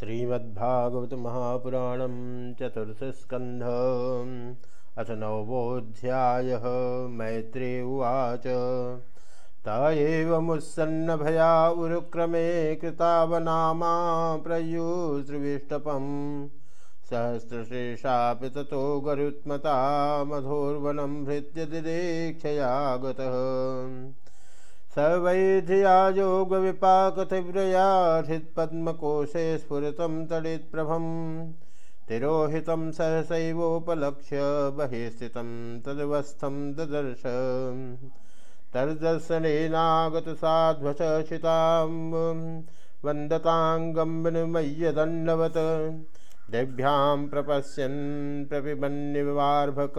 श्रीमद्भागवत महापुराण चतुर्थस्कंध अथ नवोध्याय मैत्रे उवाच। त एव मुत्सन्नभया उरुक्रमे कृतावनामा प्रयुसृविष्टपम् सहस्रशेषापि ततो गरुत्मता मधोर्वनं भृत्य दिदेक्षया गतः स वैधिया योगविपाकतीव्रया हृत्पद्मकोशे स्फुरितं तडित्प्रभं तिरोहितं सहसैवोपलक्ष्य बहिः स्थितं तदवस्थं ददर्श। तर्दर्शनेनागतसाध्वशितां वन्दताङ्गं विनिमय्यदण्डवत् दिभ्यां प्रपश्यन् प्रपिबन्निवार्भक,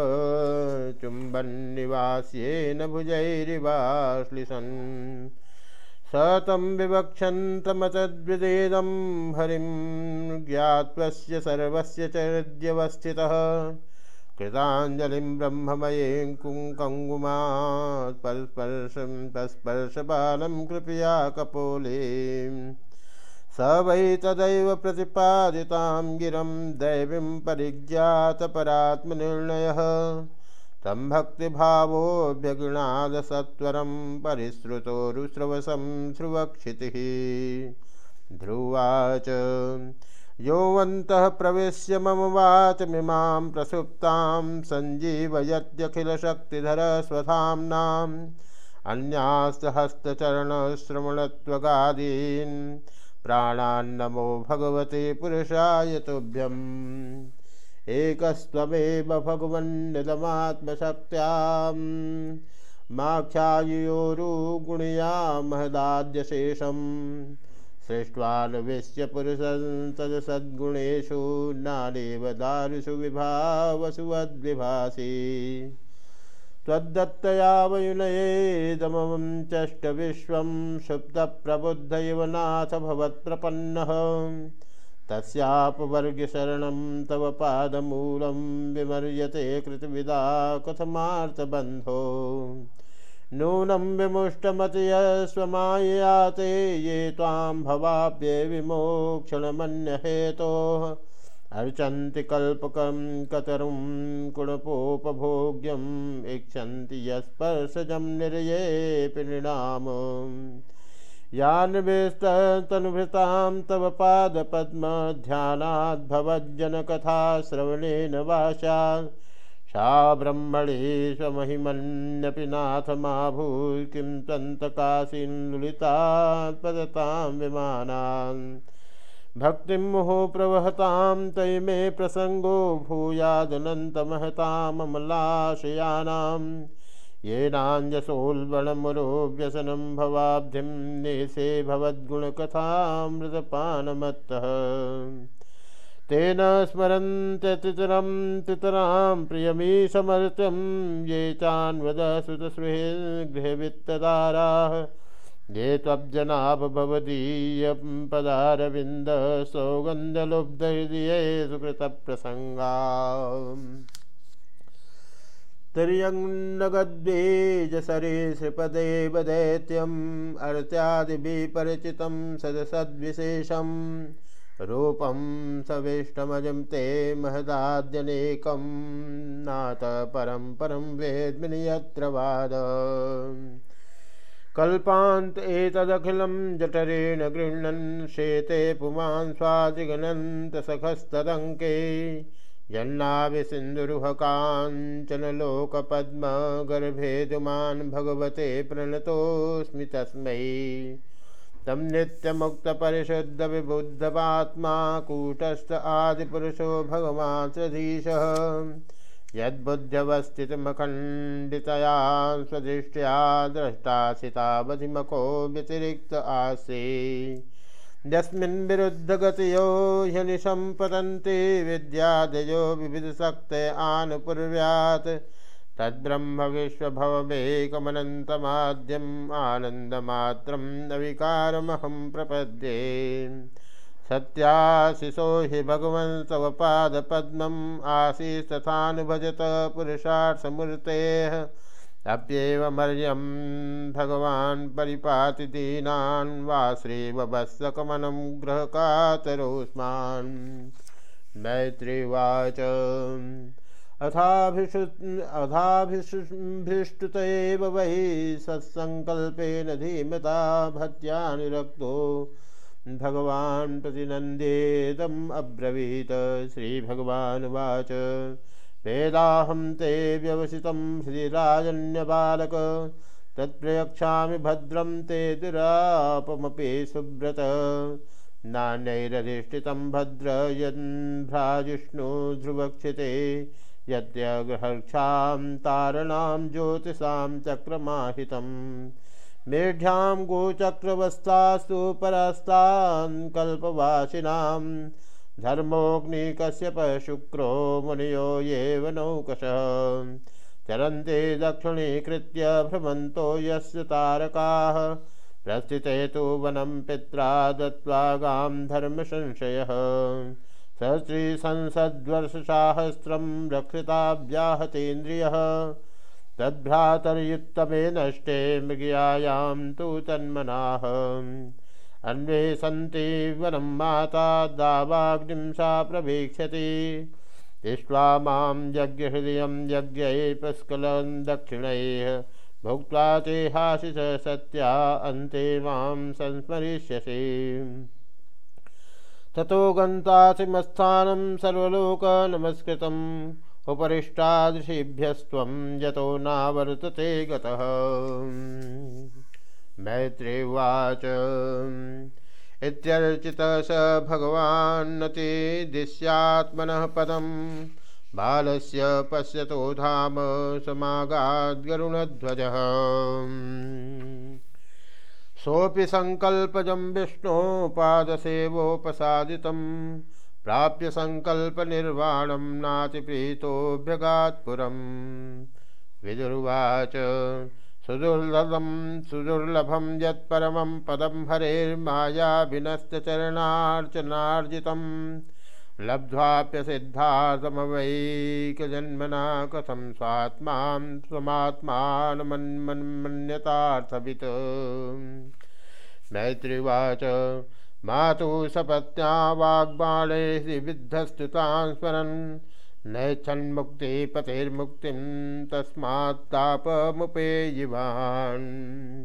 चुम्बन्निवास्येन भुजैरिवाश्लिसन् स तं विवक्षन्तमतद्विदेदं हरिं ज्ञात्वस्य सर्वस्य च हृद्यवस्थितः कृताञ्जलिं ब्रह्ममयीं कुङ्कङ्गुमात् स्पर्शं तस्पर्शबालं कृपया कपोलीम् स वै तदैव प्रतिपादितां गिरं दैवीं परिज्ञातपरात्मनिर्णयः। तं भक्तिभावोऽभ्यगृणादसत्वरं परिश्रुतोरुश्रवसं ध्रुवक्षितिः। ध्रुवाच योऽन्तः प्रवेश्य मम वाचमिमां प्रसुप्तां सञ्जीवयत्यखिलशक्तिधरस्वधाम्नाम्। अन्यास्तहस्तचरणश्रवणत्वगादीन् प्राणान्नमो भगवते पुरुषाय तुभ्यम्। एकस्त्वमेव भगवन्निदमात्मशक्त्यां माख्यायोरुगुणया महदाद्यशेषम् सृष्ट्वानुविश्य पुरुषं तदसद्गुणेषु नानेव दारुषु विभावसुवद्विभासि त्वद्दत्तया वयुनयेदमं चष्टविश्वं सुप्तप्रबुद्ध इव नाथ भवत्प्रपन्नः तव पादमूलं विमर्यते कृतविदा कथमार्तबन्धो नूनं विमुष्टमतयस्वमायया ते ये त्वां भवाप्ये विमोक्षणमन्यहेतोः अर्चन्ति कल्पकं कतरुं कुणपोपभोग्यम् इच्छन्ति यस्पर्शजं निर्येऽपि नृणाम। यान्वेस्तनुभृतां तव पादपद्मध्यानाद्भवज्जनकथाश्रवणेन वाचा। सा ब्रह्मणे स्वमहिमन्यपि नाथमाभूत् किं त्वन्तकाशीन्लुलितात्पदतां विमानान्। भक्तिं मुहो प्रवहतां तयि मे प्रसंगो प्रसङ्गो भूयादनन्तमहताममलाशयानां येनाञ्जसोल्बणमुरो व्यसनं भवाब्धिं नेशे भवद्गुणकथामृतपानमत्तः। तेन स्मरन्त्यतितरं तितरां प्रियमीशमर्त्यं ये चान्वदसुतसृहृगृहवित्तदाराः ये त्वब्जनाभवदीयपदारविन्द सौगन्धलुब्धहृदये सुकृतप्रसङ्गा तिर्यङ्नगद्बीजसरीसृपदेव दैत्यम् अर्त्यादिभिः परिचितं सदसद्विशेषम् रूपं सविष्टमजं ते महदाद्यनेकं नाथ परं परं वेद्मिनि यत्र कल्पान्त एतदखिलं जठरेण गृह्णन् शेते पुमान् स्वादिगणन्तसखस्तदङ्के यन्नाविसिन्धुरुहकाञ्चनलोकपद्मगर्भेदुमान् भगवते प्रणतोऽस्मि तस्मै। तं नित्यमुक्तपरिशुद्धविबुद्धपात्मा, कूटस्थ आदिपुरुषो भगवान् सधीशः। यद्बुद्ध्यवस्थितमखण्डितया स्वदृष्ट्या द्रष्टासितावधिमको व्यतिरिक्त आसे यस्मिन् विरुद्धगतयो ह्यनिशं पतन्ति विद्यादयो विविधशक्त आनुपूर्व्यात्। तद्ब्रह्म विश्वभवमेकमनन्तमाद्यम् आनन्दमात्रम् अविकारमहं प्रपद्ये। सत्याशिषो हि भगवन् तव पादपद्मम् आसीस्तथानुभजत पुरुषार्थमूर्तेः। अप्येवमर्यं भगवान् परिपाति दीनान् वा श्रीवत्सकमनं ग्रहकातरोऽस्मान् मैत्रीवाच। अथाभिषु अथाभिष्टुत एव वै धीमता भक्त्या निरक्तो। भगवान् प्रतिनन्देदम् अब्रवीत। श्रीभगवानुवाच वेदाहं ते व्यवसितं हृदिराजन्यबालक तत्प्रयक्षामि भद्रं ते दुरापमपि सुव्रत। नान्यैरधिष्ठितं भद्र यद्भ्राजिष्णु ध्रुवक्षिते। यत्यग्रहक्षां तारणां ज्योतिषां चक्रमाहितम्। मेढ्यां गोचक्रवस्थास्तु परस्तान् कल्पवासिनां धर्मोऽग्निकश्यप शुक्रो मुनियो येव नौकशः। चरन्ते दक्षिणीकृत्य भ्रमन्तो यस्य तारकाः। प्रस्थिते तु वनं पित्रा दत्त्वा गां धर्मसंशयः। सहस्रीसंसद्वर्षसाहस्रं रक्षिताव्याहतेन्द्रियः तद्भ्रातर्युत्तमे नष्टे मृगयायां तु तन्मनाः। अन्वेषन्ति वनं माता दावाग्निं सा प्रभीक्षति। दृष्ट्वा माँ यज्ञहृदयं यज्ञै पुष्कलं दक्षिणैः। भुक्त्वा ते हासि स सत्या अन्ते माँ संस्मरिष्यसि। ततो गन्तासिमस्थानं सर्वलोकनमस्कृतम्। उपरिष्टादृशिभ्यस्त्वं यतो नावर्तते गतः। मैत्रेवाच। इत्यर्चितः स भगवान्नति दिश्यात्मनः पदं। बालस्य पश्यतो धाम समागाद्गरुणध्वजः। सोऽपि सङ्कल्पजं विष्णोपादसेवोपसादितम्। प्राप्य संकल्पनिर्वाणं नातिप्रीतोऽभ्यगात्पुरं विदुर्वाच सुदुर्लभं सुदुर्लभं यत्परमं पदं हरेर्मायाभिनस्तचरणार्चनार्जितं लब्ध्वाप्यसिद्धार्थमवैकजन्मना कथं स्वात्मां स्वमात्मानमन्मन्यतार्थवित् मैत्रिवाच मातु सपत्या वाग्बाणे विद्धस्तुतां स्मरन् नैच्छन्मुक्ति पतेर्मुक्तिं तस्मात्तापमुपेयिवान्।